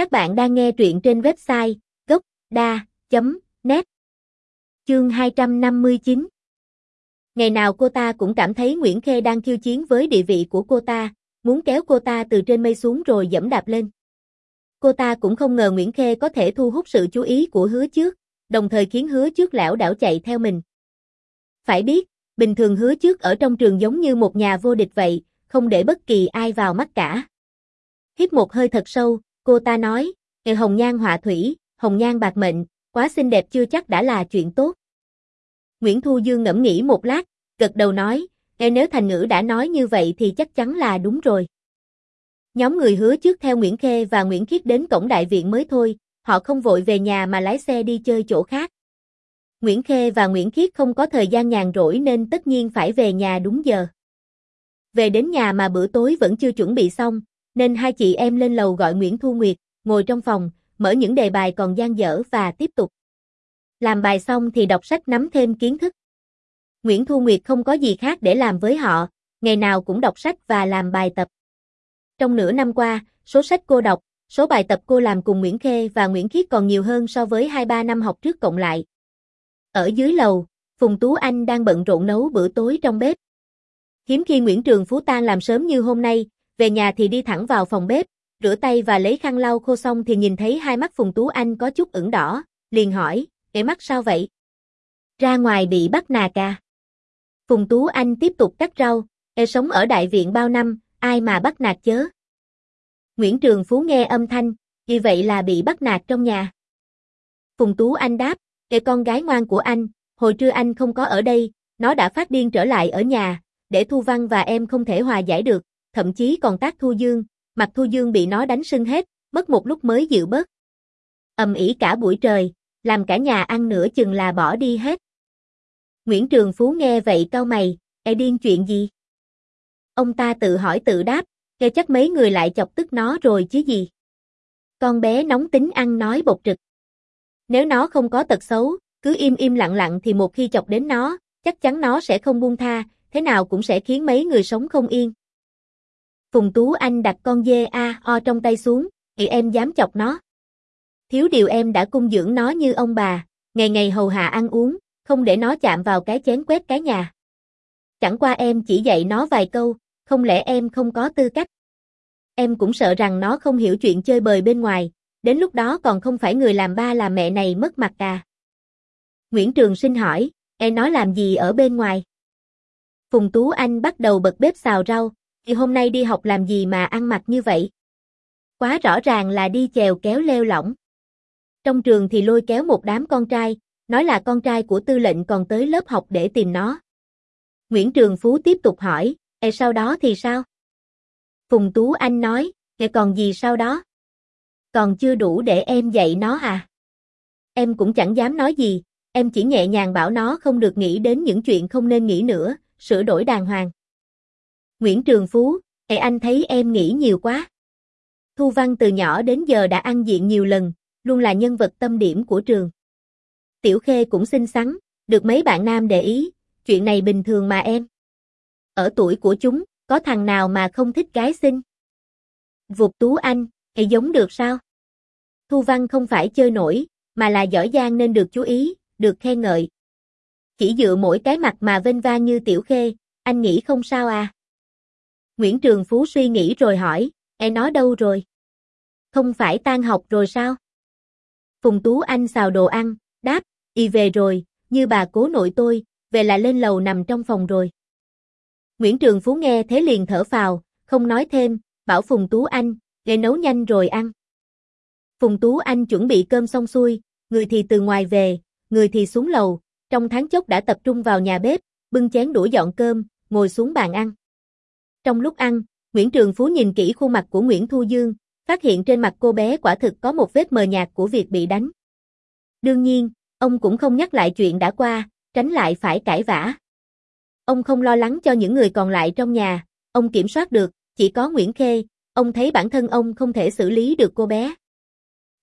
Các bạn đang nghe truyện trên website gốc.da.net Chương 259 Ngày nào cô ta cũng cảm thấy Nguyễn Khê đang khiêu chiến với địa vị của cô ta, muốn kéo cô ta từ trên mây xuống rồi dẫm đạp lên. Cô ta cũng không ngờ Nguyễn Khê có thể thu hút sự chú ý của hứa trước, đồng thời khiến hứa trước lão đảo chạy theo mình. Phải biết, bình thường hứa trước ở trong trường giống như một nhà vô địch vậy, không để bất kỳ ai vào mắt cả. Hít một hơi thật sâu, cô ta nói, Nghề hồng nhan họa thủy, hồng nhan bạc mệnh, quá xinh đẹp chưa chắc đã là chuyện tốt. Nguyễn Thu Dương ngẫm nghĩ một lát, gật đầu nói, Nghe nếu thành ngữ đã nói như vậy thì chắc chắn là đúng rồi. Nhóm người hứa trước theo Nguyễn Khê và Nguyễn Khiết đến cổng đại viện mới thôi, họ không vội về nhà mà lái xe đi chơi chỗ khác. Nguyễn Khê và Nguyễn Khiết không có thời gian nhàn rỗi nên tất nhiên phải về nhà đúng giờ. Về đến nhà mà bữa tối vẫn chưa chuẩn bị xong, nên hai chị em lên lầu gọi Nguyễn Thu Nguyệt, ngồi trong phòng, mở những đề bài còn gian dở và tiếp tục. Làm bài xong thì đọc sách nắm thêm kiến thức. Nguyễn Thu Nguyệt không có gì khác để làm với họ, ngày nào cũng đọc sách và làm bài tập. Trong nửa năm qua, số sách cô đọc, số bài tập cô làm cùng Nguyễn Khê và Nguyễn Khiết còn nhiều hơn so với 2-3 năm học trước cộng lại. Ở dưới lầu, Phùng Tú Anh đang bận rộn nấu bữa tối trong bếp. Hiếm khi Nguyễn Trường Phú Tan làm sớm như hôm nay, về nhà thì đi thẳng vào phòng bếp, rửa tay và lấy khăn lau khô xong thì nhìn thấy hai mắt Phùng Tú Anh có chút ửng đỏ, liền hỏi, cái mắt sao vậy? Ra ngoài bị bắt nạt à? Phùng Tú Anh tiếp tục cắt rau, e sống ở đại viện bao năm, ai mà bắt nạt chớ? Nguyễn Trường Phú nghe âm thanh, vì vậy là bị bắt nạt trong nhà. Phùng Tú Anh đáp, cái con gái ngoan của anh, hồi trưa anh không có ở đây, nó đã phát điên trở lại ở nhà, để Thu Văn và em không thể hòa giải được, thậm chí còn tác Thu Dương, mặt Thu Dương bị nó đánh sưng hết, mất một lúc mới dịu bớt. Ầm ĩ cả buổi trời, làm cả nhà ăn nửa chừng là bỏ đi hết. Nguyễn Trường Phú nghe vậy cau mày, e điên chuyện gì? Ông ta tự hỏi tự đáp, nghe chắc mấy người lại chọc tức nó rồi chứ gì. Con bé nóng tính ăn nói bột trực. Nếu nó không có tật xấu, cứ im im lặng lặng thì một khi chọc đến nó, chắc chắn nó sẽ không buông tha, thế nào cũng sẽ khiến mấy người sống không yên. Phùng Tú Anh đặt con dê a o trong tay xuống, thì em dám chọc nó. Thiếu điều em đã cung dưỡng nó như ông bà, ngày ngày hầu hạ ăn uống, không để nó chạm vào cái chén quét cái nhà. Chẳng qua em chỉ dạy nó vài câu, không lẽ em không có tư cách. Em cũng sợ rằng nó không hiểu chuyện chơi bời bên ngoài, đến lúc đó còn không phải người làm ba làm mẹ này mất mặt à. Nguyễn Trường Sinh hỏi, em nói làm gì ở bên ngoài? Phùng Tú Anh bắt đầu bật bếp xào rau, thì hôm nay đi học làm gì mà ăn mặc như vậy? Quá rõ ràng là đi chèo kéo leo lỏng. Trong trường thì lôi kéo một đám con trai, nói là con trai của tư lệnh còn tới lớp học để tìm nó. Nguyễn Trường Phú tiếp tục hỏi, e sau đó thì sao? Phùng Tú Anh nói, e còn gì sau đó? Còn chưa đủ để em dạy nó à? Em cũng chẳng dám nói gì, em chỉ nhẹ nhàng bảo nó không được nghĩ đến những chuyện không nên nghĩ nữa, sửa đổi đàng hoàng. Nguyễn Trường Phú, hệ anh thấy em nghĩ nhiều quá. Thu Văn từ nhỏ đến giờ đã ăn diện nhiều lần, luôn là nhân vật tâm điểm của trường. Tiểu Khê cũng xinh xắn, được mấy bạn nam để ý, chuyện này bình thường mà em. Ở tuổi của chúng, có thằng nào mà không thích gái xinh? Vụt Tú Anh, hệ giống được sao? Thu Văn không phải chơi nổi, mà là giỏi giang nên được chú ý, được khen ngợi. Chỉ dựa mỗi cái mặt mà vênh vang như Tiểu Khê, anh nghĩ không sao à? Nguyễn Trường Phú suy nghĩ rồi hỏi, e nó đâu rồi? Không phải tan học rồi sao? Phùng Tú Anh xào đồ ăn, đáp, y về rồi, như bà cố nội tôi, về là lên lầu nằm trong phòng rồi. Nguyễn Trường Phú nghe thế liền thở phào, không nói thêm, bảo Phùng Tú Anh, để nấu nhanh rồi ăn. Phùng Tú Anh chuẩn bị cơm xong xuôi, người thì từ ngoài về, người thì xuống lầu, trong tháng chốc đã tập trung vào nhà bếp, bưng chén đũa dọn cơm, ngồi xuống bàn ăn. Trong lúc ăn, Nguyễn Trường Phú nhìn kỹ khuôn mặt của Nguyễn Thu Dương, phát hiện trên mặt cô bé quả thực có một vết mờ nhạt của việc bị đánh. Đương nhiên, ông cũng không nhắc lại chuyện đã qua, tránh lại phải cãi vã. Ông không lo lắng cho những người còn lại trong nhà, ông kiểm soát được, chỉ có Nguyễn Khê, ông thấy bản thân ông không thể xử lý được cô bé.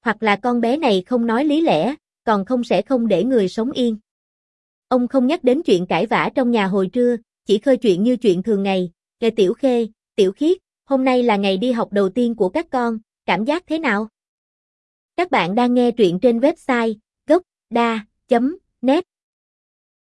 Hoặc là con bé này không nói lý lẽ, còn không sẽ không để người sống yên. Ông không nhắc đến chuyện cãi vã trong nhà hồi trưa, chỉ khơi chuyện như chuyện thường ngày, Kề Tiểu Khê, Tiểu Khiết, hôm nay là ngày đi học đầu tiên của các con, cảm giác thế nào? Các bạn đang nghe truyện trên website gocda.net